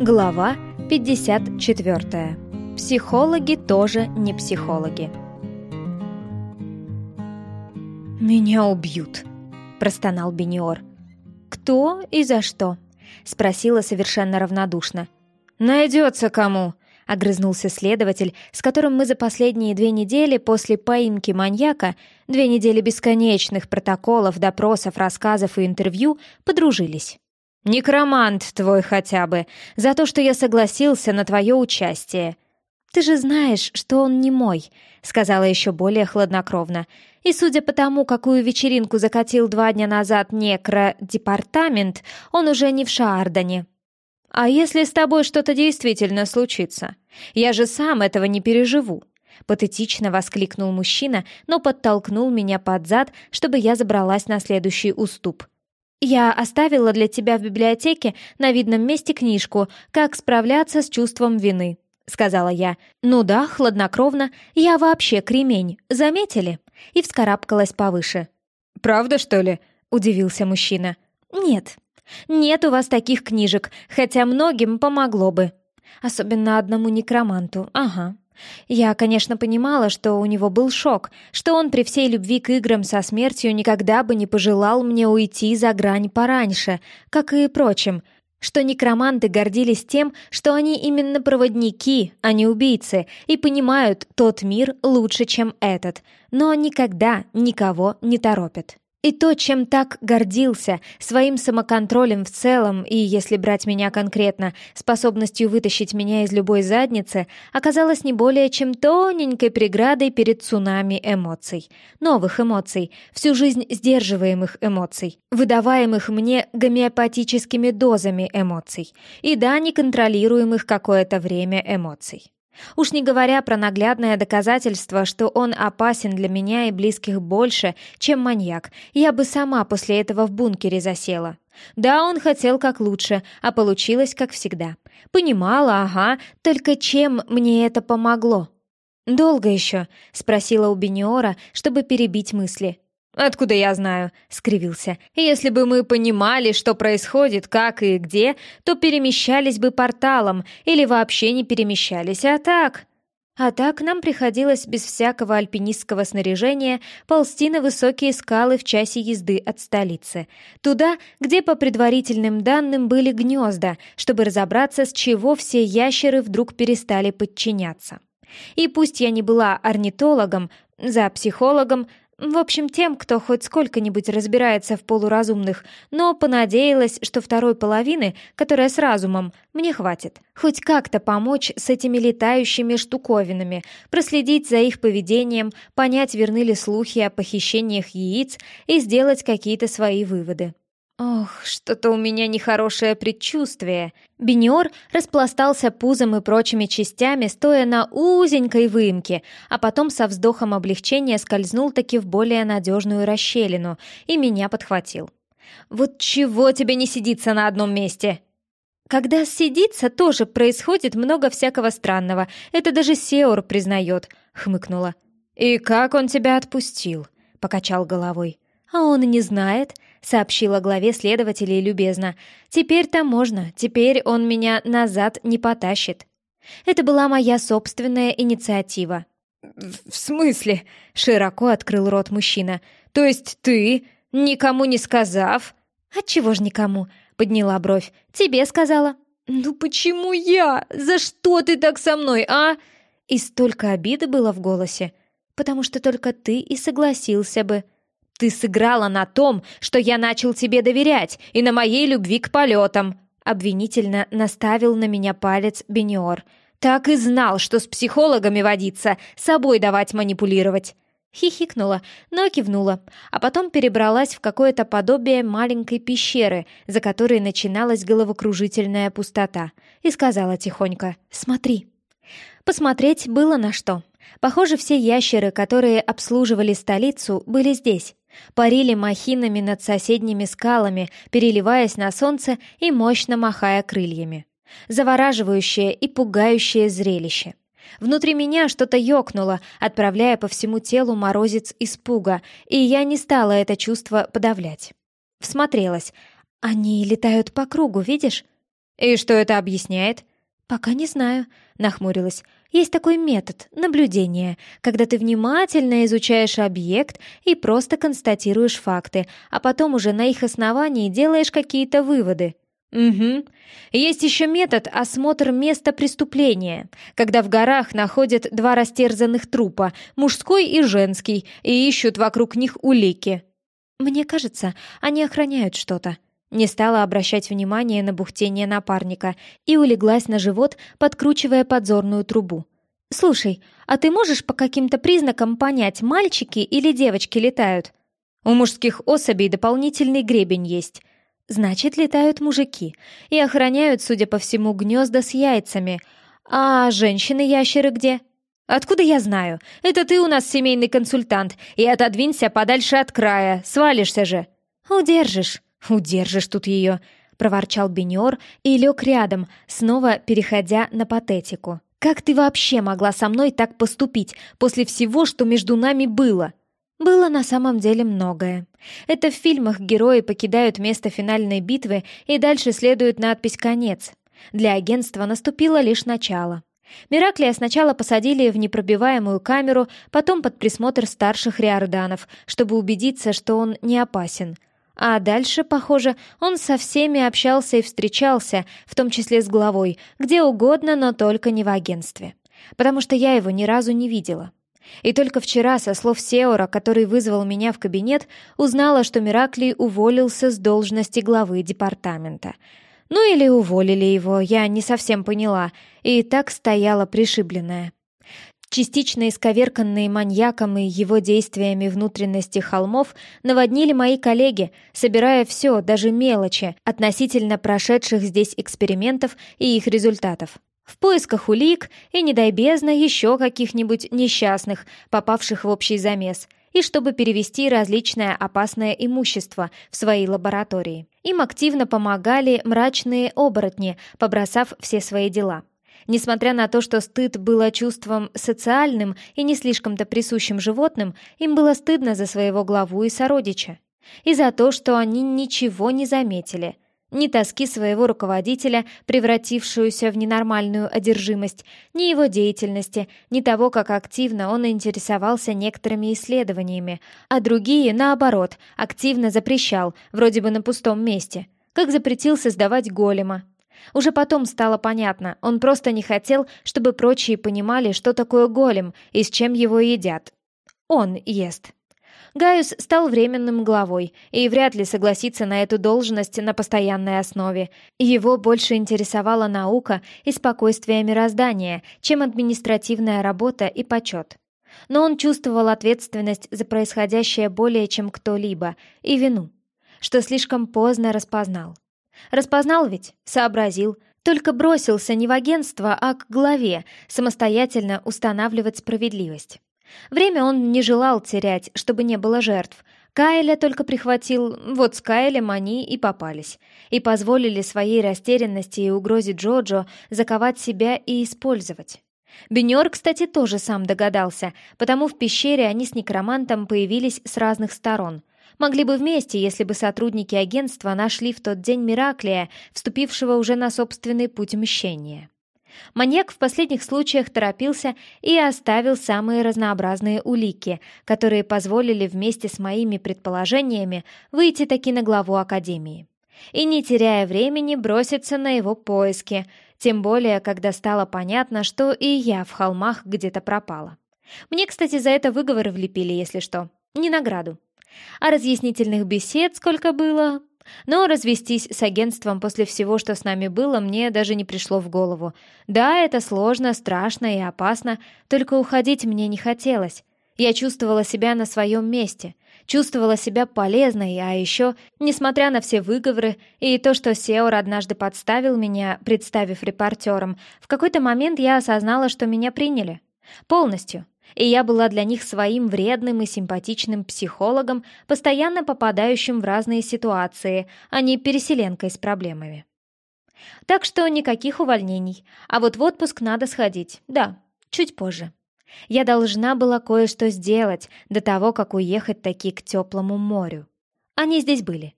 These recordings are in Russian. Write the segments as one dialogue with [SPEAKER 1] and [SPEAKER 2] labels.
[SPEAKER 1] Глава 54. Психологи тоже не психологи. «Меня убьют», — простонал Бениор. «Кто и за что?» — спросила совершенно равнодушно. «Найдется кому», — огрызнулся следователь, с которым мы за последние две недели после поимки маньяка, две недели бесконечных протоколов, допросов, рассказов и интервью, подружились. «Некромант твой хотя бы, за то, что я согласился на твое участие». «Ты же знаешь, что он не мой», — сказала еще более хладнокровно. «И судя по тому, какую вечеринку закатил два дня назад некро-департамент, он уже не в Шаардане». «А если с тобой что-то действительно случится? Я же сам этого не переживу», — патетично воскликнул мужчина, но подтолкнул меня под зад, чтобы я забралась на следующий уступ. «Я оставила для тебя в библиотеке на видном месте книжку «Как справляться с чувством вины», — сказала я. «Ну да, хладнокровно. Я вообще кремень. Заметили?» И вскарабкалась повыше.
[SPEAKER 2] «Правда, что ли?»
[SPEAKER 1] — удивился мужчина. «Нет. Нет у вас таких книжек, хотя многим помогло бы. Особенно одному некроманту. Ага. Я, конечно, понимала, что у него был шок, что он при всей любви к играм со смертью никогда бы не пожелал мне уйти за грань пораньше, как и прочим, что некроманты гордились тем, что они именно проводники, а не убийцы, и понимают тот мир лучше, чем этот, но никогда никого не торопят. И то, чем так гордился, своим самоконтролем в целом и, если брать меня конкретно, способностью вытащить меня из любой задницы, оказалось не более чем тоненькой преградой перед цунами эмоций. Новых эмоций, всю жизнь сдерживаемых эмоций, выдаваемых мне гомеопатическими дозами эмоций. И да, неконтролируемых какое-то время эмоций. Уж не говоря про наглядное доказательство, что он опасен для меня и близких больше, чем маньяк, я бы сама после этого в бункере засела. Да, он хотел как лучше, а получилось как всегда. Понимала, ага, только чем мне это помогло? «Долго еще?» — спросила у Бениора, чтобы перебить мысли.
[SPEAKER 2] «Откуда я знаю?» — скривился. «Если бы мы понимали, что происходит, как и где, то перемещались бы порталом или вообще не перемещались, а так...»
[SPEAKER 1] А так нам приходилось без всякого альпинистского снаряжения ползти на высокие скалы в часе езды от столицы. Туда, где по предварительным данным были гнезда, чтобы разобраться, с чего все ящеры вдруг перестали подчиняться. И пусть я не была орнитологом, за психологом, в общем, тем, кто хоть сколько-нибудь разбирается в полуразумных, но понадеялась, что второй половины, которая с разумом, мне хватит. Хоть как-то помочь с этими летающими штуковинами, проследить за их поведением, понять, верны ли слухи о похищениях яиц и сделать какие-то свои выводы. Ох, что-то у меня нехорошее предчувствие. Бениор распластался пузом и прочими частями, стоя на узенькой выемке, а потом со вздохом облегчения скользнул таки в более надежную расщелину и меня подхватил. «Вот чего тебе не сидится на одном месте?» «Когда сидится, тоже происходит много всякого странного. Это даже Сеор признает», — хмыкнула.
[SPEAKER 2] «И как он тебя отпустил?» — покачал головой.
[SPEAKER 1] «А он не знает», сообщила главе следователей любезно. «Теперь-то можно, теперь он меня назад не потащит». Это была моя собственная инициатива.
[SPEAKER 2] «В смысле?» — широко открыл рот мужчина. «То есть ты, никому не сказав?»
[SPEAKER 1] «Отчего ж никому?» — подняла бровь. «Тебе сказала».
[SPEAKER 2] «Ну почему я? За что ты так со мной, а?»
[SPEAKER 1] И столько обиды было в голосе. «Потому что только ты и согласился бы».
[SPEAKER 2] Ты сыграла на том, что я начал тебе доверять, и на моей любви к полетам!» Обвинительно наставил на меня палец Бениор. «Так и знал, что с психологами водиться, собой давать манипулировать!»
[SPEAKER 1] Хихикнула, но кивнула, а потом перебралась в какое-то подобие маленькой пещеры, за которой начиналась головокружительная пустота, и сказала тихонько «Смотри». Посмотреть было на что. Похоже, все ящеры, которые обслуживали столицу, были здесь. Парили махинами над соседними скалами, переливаясь на солнце и мощно махая крыльями. Завораживающее и пугающее зрелище. Внутри меня что-то ёкнуло, отправляя по всему телу морозец испуга, и я не стала это чувство подавлять. Всмотрелась. Они летают по кругу, видишь?
[SPEAKER 2] «И что это объясняет?»
[SPEAKER 1] «Пока не знаю», — нахмурилась. «Есть такой метод — наблюдения, когда ты внимательно изучаешь объект и просто констатируешь факты, а потом уже на их основании делаешь какие-то выводы».
[SPEAKER 2] «Угу. Есть еще метод осмотр места преступления, когда в горах находят два растерзанных трупа, мужской и женский, и ищут вокруг них улики».
[SPEAKER 1] «Мне кажется, они охраняют что-то», не стала обращать внимания на бухтение напарника и улеглась на живот, подкручивая подзорную трубу. «Слушай, а ты можешь по каким-то признакам понять, мальчики или девочки летают?»
[SPEAKER 2] «У мужских особей дополнительный гребень есть».
[SPEAKER 1] «Значит, летают мужики и охраняют, судя по всему, гнезда с яйцами. А женщины-ящеры где?»
[SPEAKER 2] «Откуда я знаю? Это ты у нас семейный консультант, и отодвинься подальше от края, свалишься же».
[SPEAKER 1] «Удержишь».
[SPEAKER 2] «Удержишь тут ее», — проворчал Беньор
[SPEAKER 1] и лег рядом, снова переходя на патетику. «Как ты вообще могла со мной так поступить после всего, что между нами было?» Было на самом деле многое. Это в фильмах герои покидают место финальной битвы, и дальше следует надпись «Конец». Для агентства наступило лишь начало. Мираклия сначала посадили в непробиваемую камеру, потом под присмотр старших риорданов, чтобы убедиться, что он не опасен — а дальше, похоже, он со всеми общался и встречался, в том числе с главой, где угодно, но только не в агентстве. Потому что я его ни разу не видела. И только вчера, со слов Сеора, который вызвал меня в кабинет, узнала, что Мираклий уволился с должности главы департамента. Ну или уволили его, я не совсем поняла, и так стояла пришибленная. Частично исковерканные маньяком и его действиями внутренности холмов наводнили мои коллеги, собирая все, даже мелочи, относительно прошедших здесь экспериментов и их результатов. В поисках улик и, не дай бездна, еще каких-нибудь несчастных, попавших в общий замес, и чтобы перевести различное опасное имущество в свои лаборатории. Им активно помогали мрачные оборотни, побросав все свои дела. Несмотря на то, что стыд было чувством социальным и не слишком-то присущим животным, им было стыдно за своего главу и сородича. И за то, что они ничего не заметили. Ни тоски своего руководителя, превратившуюся в ненормальную одержимость, ни его деятельности, ни того, как активно он интересовался некоторыми исследованиями, а другие, наоборот, активно запрещал, вроде бы на пустом месте, как запретил создавать голема, уже потом стало понятно, он просто не хотел, чтобы прочие понимали, что такое голем и с чем его едят. Он ест. Гaius стал временным главой и вряд ли согласится на эту должность на постоянной основе. Его больше интересовала наука и спокойствие мироздания, чем административная работа и почет. Но он чувствовал ответственность за происходящее более чем кто-либо и вину, что слишком поздно распознал. Распознал ведь, сообразил, только бросился не в агентство, а к главе, самостоятельно устанавливать справедливость. Время он не желал терять, чтобы не было жертв. Кайля только прихватил, вот с Кайлем они и попались. И позволили своей растерянности и угрозе Джоджо заковать себя и использовать. Бенер, кстати, тоже сам догадался, потому в пещере они с некромантом появились с разных сторон. Могли бы вместе, если бы сотрудники агентства нашли в тот день Мираклия, вступившего уже на собственный путь мщения. Маньяк в последних случаях торопился и оставил самые разнообразные улики, которые позволили вместе с моими предположениями выйти таки на главу Академии. И, не теряя времени, броситься на его поиски, тем более, когда стало понятно, что и я в холмах где-то пропала. Мне, кстати, за это выговор влепили, если что. Не награду. А разъяснительных бесед сколько было? Но развестись с агентством после всего, что с нами было, мне даже не пришло в голову. Да, это сложно, страшно и опасно, только уходить мне не хотелось. Я чувствовала себя на своем месте, чувствовала себя полезной, а еще, несмотря на все выговоры и то, что Сеор однажды подставил меня, представив репортером, в какой-то момент я осознала, что меня приняли. Полностью и я была для них своим вредным и симпатичным психологом, постоянно попадающим в разные ситуации, а не переселенкой с проблемами. Так что никаких увольнений, а вот в отпуск надо сходить, да, чуть позже. Я должна была кое-что сделать до того, как уехать таки к теплому морю. Они здесь были.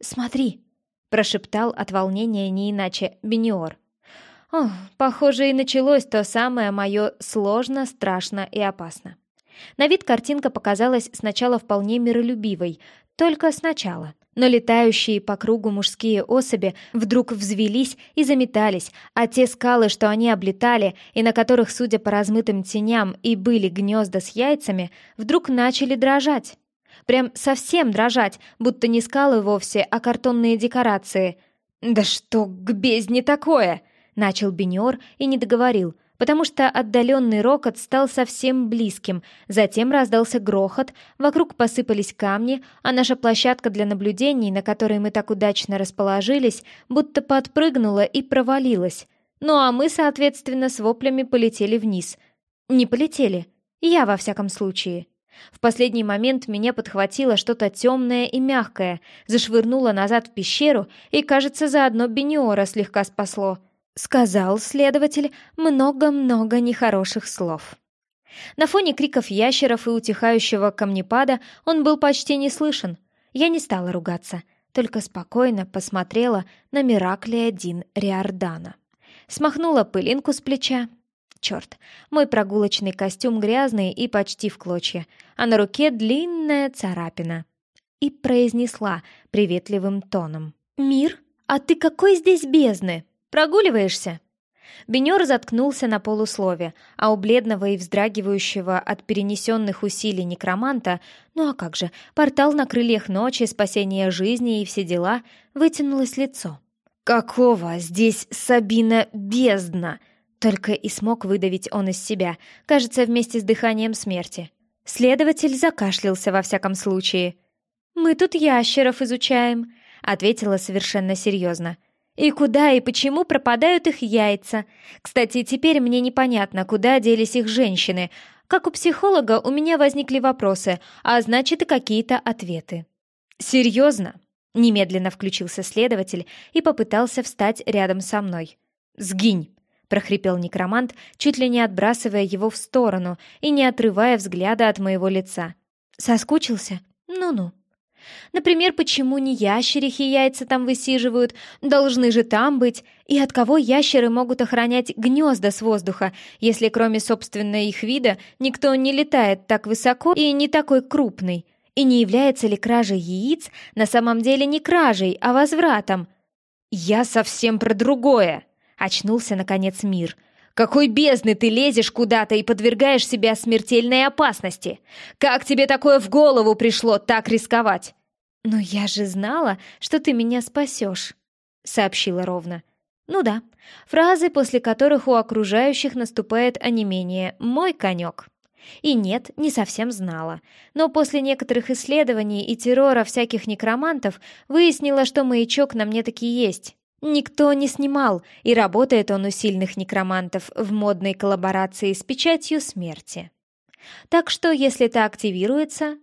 [SPEAKER 1] «Смотри!» прошептал от волнения не иначе Бениор. О, похоже, и началось то самое мое сложно, страшно и опасно. На вид картинка показалась сначала вполне миролюбивой, только сначала. Но летающие по кругу мужские особи вдруг взвелись и заметались, а те скалы, что они облетали, и на которых, судя по размытым теням, и были гнезда с яйцами, вдруг начали дрожать. Прям совсем дрожать, будто не скалы вовсе, а картонные декорации. «Да что к бездне такое?» — начал Беньор и не договорил — потому что отдаленный рокот стал совсем близким, затем раздался грохот, вокруг посыпались камни, а наша площадка для наблюдений, на которой мы так удачно расположились, будто подпрыгнула и провалилась. Ну а мы, соответственно, с воплями полетели вниз. Не полетели. Я, во всяком случае. В последний момент меня подхватило что-то темное и мягкое, зашвырнуло назад в пещеру и, кажется, заодно Бениора слегка спасло — Сказал следователь много-много нехороших слов. На фоне криков ящеров и утихающего камнепада он был почти не слышен. Я не стала ругаться, только спокойно посмотрела на Мираклия Дин Риордана. Смахнула пылинку с плеча. Черт, мой прогулочный костюм грязный и почти в клочья, а на руке длинная царапина. И произнесла приветливым тоном. «Мир, а ты какой здесь бездны?» Прогуливаешься?» Бенер заткнулся на полуслове, а у бледного и вздрагивающего от перенесенных усилий некроманта, ну а как же, портал на крыльях ночи, спасение жизни и все дела, вытянулось лицо. «Какого здесь, Сабина, бездна!» Только и смог выдавить он из себя, кажется, вместе с дыханием смерти. Следователь закашлялся во всяком случае. «Мы тут ящеров изучаем», — ответила совершенно серьезно. И куда и почему пропадают их яйца? Кстати, теперь мне непонятно, куда делись их женщины. Как у психолога у меня возникли вопросы, а значит и какие-то ответы. «Серьезно?» — немедленно включился следователь и попытался встать рядом со мной. «Сгинь!» — прохрипел некромант, чуть ли не отбрасывая его в сторону и не отрывая взгляда от моего лица. «Соскучился? Ну-ну». Например, почему не ящерихи яйца там высиживают, должны же там быть, и от кого ящеры могут охранять гнезда с воздуха, если кроме собственного их вида никто не летает так высоко и не такой крупный? И не является ли кража яиц на самом деле не кражей, а возвратом? «Я совсем про другое!» — очнулся, наконец, мир — какой бездны ты лезешь куда-то и подвергаешь себя смертельной опасности? Как тебе такое в голову пришло так рисковать?» «Но я же знала, что ты меня спасешь», — сообщила ровно. «Ну да, фразы, после которых у окружающих наступает онемение, мой конек». И нет, не совсем знала. Но после некоторых исследований и террора всяких некромантов выяснила, что маячок на мне таки есть. Никто не снимал, и работает он у сильных некромантов в модной коллаборации с печатью смерти. Так что, если это активируется,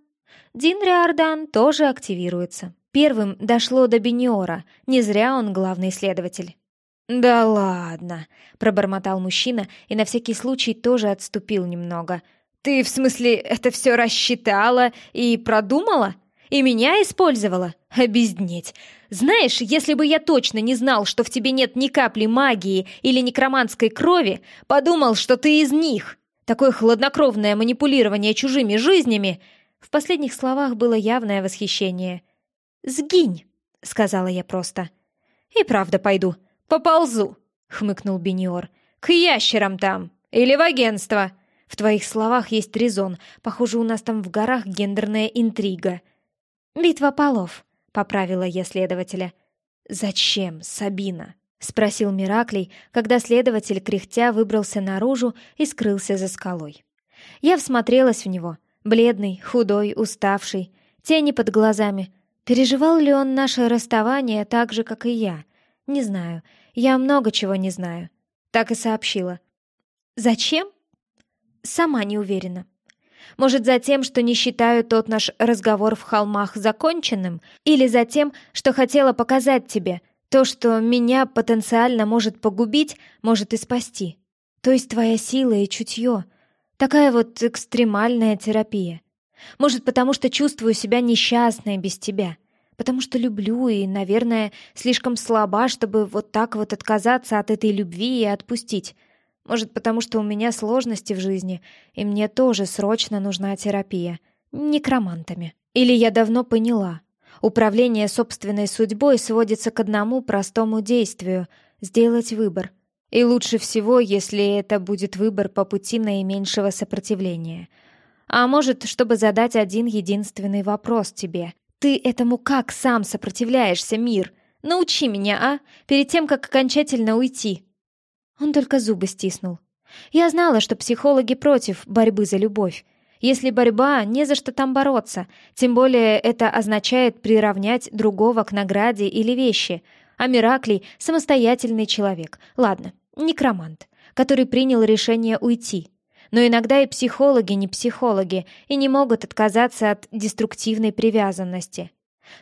[SPEAKER 1] Дин Риордан тоже активируется. Первым дошло до Бениора, не зря он главный следователь. «Да ладно», — пробормотал мужчина и на всякий случай тоже отступил немного. «Ты, в смысле, это все рассчитала и продумала?» И меня использовала? Обезднеть. Знаешь, если бы я точно не знал, что в тебе нет ни капли магии или некроманской крови, подумал, что ты из них. Такое хладнокровное манипулирование чужими жизнями. В последних словах было явное восхищение. «Сгинь», — сказала я просто. «И правда пойду. Поползу», — хмыкнул Бениор. «К ящерам там. Или в агентство». В твоих словах есть резон. Похоже, у нас там в горах гендерная интрига. «Битва полов», — поправила я следователя. «Зачем, Сабина?» — спросил Мираклей, когда следователь кряхтя выбрался наружу и скрылся за скалой. Я всмотрелась в него, бледный, худой, уставший, тени под глазами. Переживал ли он наше расставание так же, как и я? Не знаю, я много чего не знаю. Так и сообщила. «Зачем?» Сама не уверена. Может, за тем, что не считаю тот наш разговор в холмах законченным? Или за тем, что хотела показать тебе? То, что меня потенциально может погубить, может и спасти. То есть твоя сила и чутье. Такая вот экстремальная терапия. Может, потому что чувствую себя несчастной без тебя. потому что люблю и, наверное, слишком слаба, чтобы вот так вот отказаться от этой любви и отпустить. Может, потому что у меня сложности в жизни, и мне тоже срочно нужна терапия. Некромантами. Или я давно поняла. Управление собственной судьбой сводится к одному простому действию — сделать выбор. И лучше всего, если это будет выбор по пути наименьшего сопротивления. А может, чтобы задать один единственный вопрос тебе. Ты этому как сам сопротивляешься, мир? Научи меня, а? Перед тем, как окончательно уйти. Он только зубы стиснул. Я знала, что психологи против борьбы за любовь. Если борьба, не за что там бороться. Тем более это означает приравнять другого к награде или вещи. А Мираклий — самостоятельный человек. Ладно, некромант, который принял решение уйти. Но иногда и психологи не психологи и не могут отказаться от деструктивной привязанности.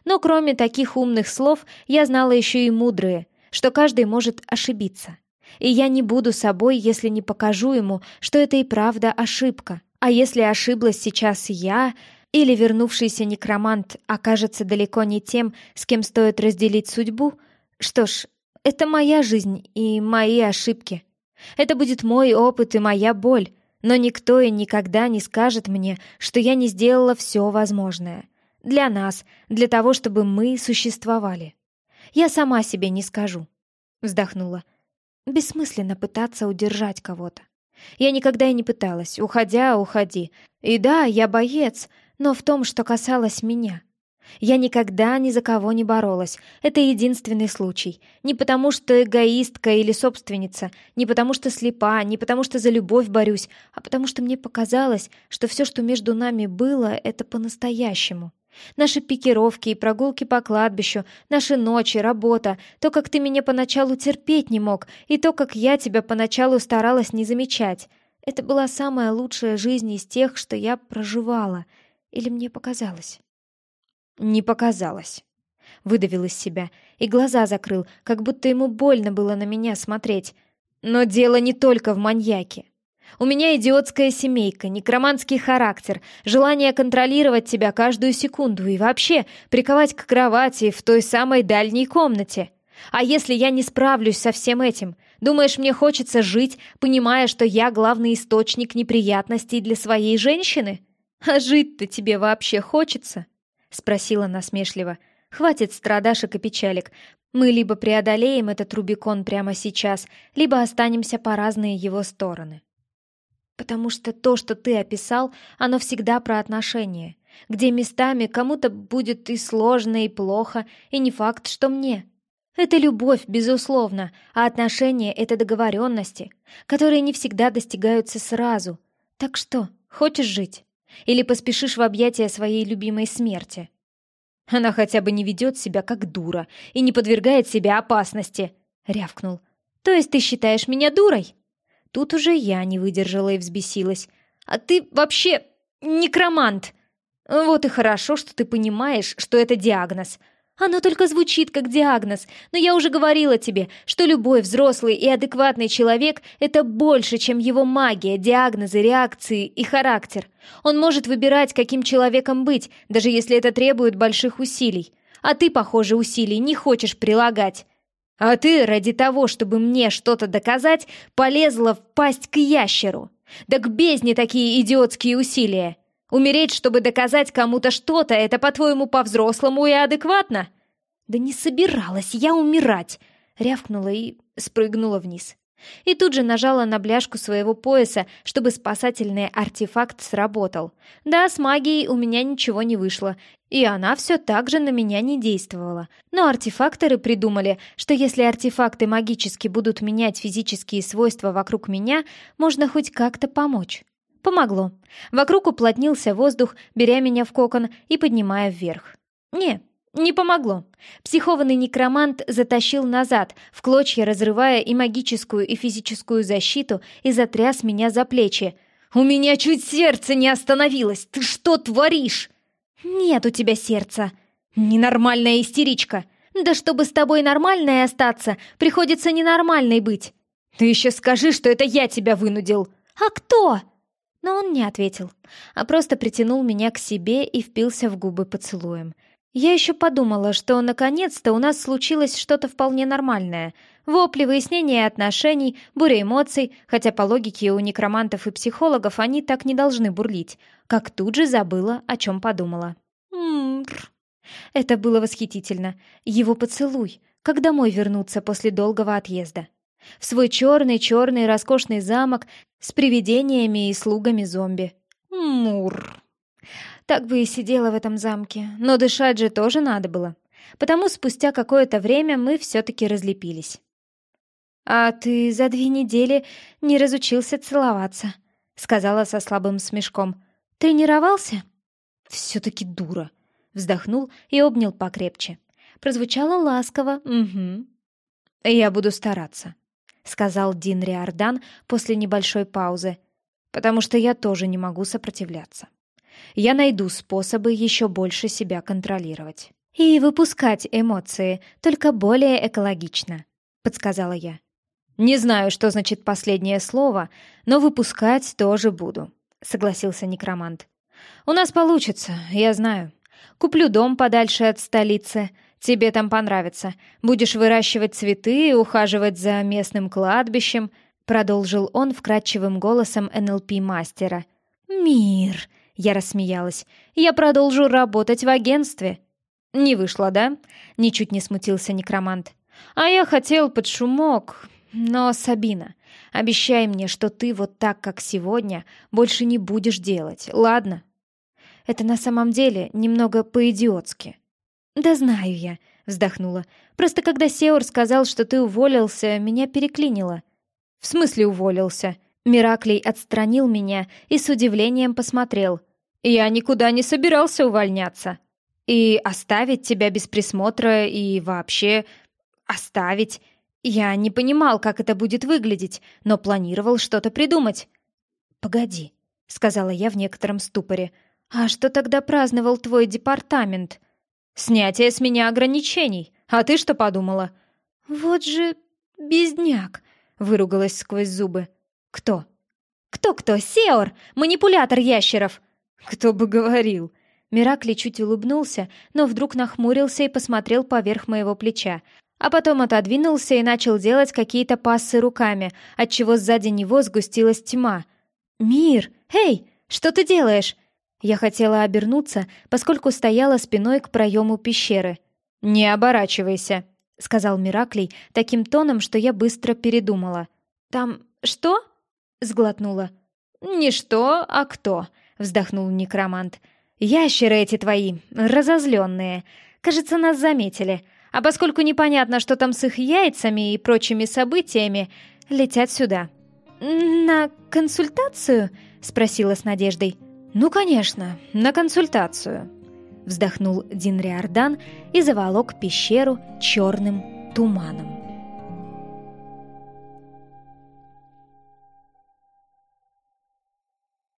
[SPEAKER 1] Но кроме таких умных слов, я знала еще и мудрые, что каждый может ошибиться. И я не буду собой, если не покажу ему, что это и правда ошибка. А если ошиблась сейчас я, или вернувшийся некромант окажется далеко не тем, с кем стоит разделить судьбу, что ж, это моя жизнь и мои ошибки. Это будет мой опыт и моя боль, но никто и никогда не скажет мне, что я не сделала все возможное. Для нас, для того, чтобы мы существовали. Я сама себе не скажу. Вздохнула. Бессмысленно пытаться удержать кого-то. Я никогда и не пыталась. Уходя, уходи. И да, я боец, но в том, что касалось меня. Я никогда ни за кого не боролась. Это единственный случай. Не потому, что эгоистка или собственница, не потому, что слепа, не потому, что за любовь борюсь, а потому, что мне показалось, что все, что между нами было, это по-настоящему. Наши пикировки и прогулки по кладбищу, наши ночи, работа, то, как ты меня поначалу терпеть не мог, и то, как я тебя поначалу старалась не замечать. Это была самая лучшая жизнь из тех, что я проживала. Или мне показалось? Не показалось. Выдавил из себя и глаза закрыл, как будто ему больно было на меня смотреть. Но дело не только в маньяке. У меня идиотская семейка, некроманский характер, желание контролировать тебя каждую секунду и вообще приковать к кровати в той самой дальней комнате. А если я не справлюсь со всем этим? Думаешь, мне хочется жить, понимая, что я главный источник неприятностей для своей женщины? А жить-то тебе вообще хочется?» — спросила насмешливо. «Хватит страдашек и печалек. Мы либо преодолеем этот Рубикон прямо сейчас, либо останемся по разные его стороны». Потому что то, что ты описал, оно всегда про отношения, где местами кому-то будет и сложно, и плохо, и не факт, что мне. Это любовь, безусловно, а отношения — это договоренности, которые не всегда достигаются сразу. Так что, хочешь жить? Или поспешишь в объятия своей любимой смерти? Она хотя бы не ведет себя как дура и не подвергает себя опасности, — рявкнул. То есть ты считаешь меня дурой? Тут уже я не выдержала и взбесилась. «А ты вообще некромант!» «Вот и хорошо, что ты понимаешь, что это диагноз. Оно только звучит как диагноз, но я уже говорила тебе, что любой взрослый и адекватный человек — это больше, чем его магия, диагнозы, реакции и характер. Он может выбирать, каким человеком быть, даже если это требует больших усилий. А ты, похоже, усилий не хочешь прилагать. А ты ради того, чтобы мне что-то доказать, полезла в пасть к ящеру. Да к бездне такие идиотские усилия. Умереть, чтобы доказать кому-то что-то, это, по-твоему, по-взрослому и адекватно? Да не собиралась я умирать, рявкнула и спрыгнула вниз. И тут же нажала на бляшку своего пояса, чтобы спасательный артефакт сработал. Да, с магией у меня ничего не вышло, и она все так же на меня не действовала. Но артефакторы придумали, что если артефакты магически будут менять физические свойства вокруг меня, можно хоть как-то помочь. Помогло. Вокруг уплотнился воздух, беря меня в кокон и поднимая вверх. Не, не помогло. Психованный некромант затащил назад, в клочья разрывая и магическую, и физическую защиту, и затряс меня за плечи. «У меня чуть сердце не остановилось! Ты что творишь?» «Нет у тебя сердца!» «Ненормальная истеричка!» «Да чтобы с тобой нормальной остаться, приходится ненормальной быть!» «Ты еще скажи, что это я тебя вынудил!» «А кто?» Но он не ответил, а просто притянул меня к себе и впился в губы поцелуем. Я еще подумала, что наконец-то у нас случилось что-то вполне нормальное. Вопли, выяснение отношений, буря эмоций, хотя по логике у некромантов и психологов они так не должны бурлить, как тут же забыла, о чем подумала. Ммм. Это было восхитительно. Его поцелуй, как домой вернуться после долгого отъезда. В свой черный-черный роскошный замок с привидениями и слугами зомби. Мур. Так бы и сидела в этом замке, но дышать же тоже надо было. Потому спустя какое-то время мы все-таки разлепились. «А ты за две недели не разучился целоваться», — сказала со слабым смешком. «Тренировался?» «Все-таки дура», — вздохнул и обнял покрепче. Прозвучало ласково «Угу». «Я буду стараться», — сказал Дин Риордан после небольшой паузы, «потому что я тоже не могу сопротивляться» я найду способы еще больше себя контролировать. И выпускать эмоции, только более экологично, подсказала я. Не знаю, что значит последнее слово, но выпускать тоже буду, согласился некромант. У нас получится, я знаю. Куплю дом подальше от столицы. Тебе там понравится. Будешь выращивать цветы и ухаживать за местным кладбищем, продолжил он вкрадчивым голосом НЛП-мастера. Мир, я рассмеялась. «Я продолжу работать в агентстве». «Не вышло, да?» — ничуть не смутился некромант. «А я хотел под шумок. Но, Сабина, обещай мне, что ты вот так, как сегодня, больше не будешь делать, ладно?» «Это на самом деле немного по-идиотски». «Да знаю я», — вздохнула. «Просто когда Сеор сказал, что ты уволился, меня переклинило». «В смысле уволился?» Мираклей отстранил меня и с удивлением посмотрел. «Я никуда не собирался увольняться. И оставить тебя без присмотра и вообще... оставить... Я не понимал, как это будет выглядеть, но планировал что-то придумать». «Погоди», — сказала я в некотором ступоре. «А что тогда праздновал твой департамент?» «Снятие с меня ограничений. А ты что подумала?» «Вот же бездняк», — выругалась сквозь зубы. «Кто?» «Кто-кто? Сеор! Манипулятор ящеров!» «Кто бы говорил!» Миракли чуть улыбнулся, но вдруг нахмурился и посмотрел поверх моего плеча, а потом отодвинулся и начал делать какие-то пассы руками, отчего сзади него сгустилась тьма. «Мир! Эй! Что ты делаешь?» Я хотела обернуться, поскольку стояла спиной к проему пещеры. «Не оборачивайся», — сказал Мираклий таким тоном, что я быстро передумала. «Там что?» Сглотнула. «Не что, а кто?» — вздохнул некромант. «Ящеры эти твои, разозленные. Кажется, нас заметили. А поскольку непонятно, что там с их яйцами и прочими событиями, летят сюда». «На консультацию?» — спросила с надеждой. «Ну, конечно, на консультацию», — вздохнул Дин Риордан и заволок пещеру черным туманом.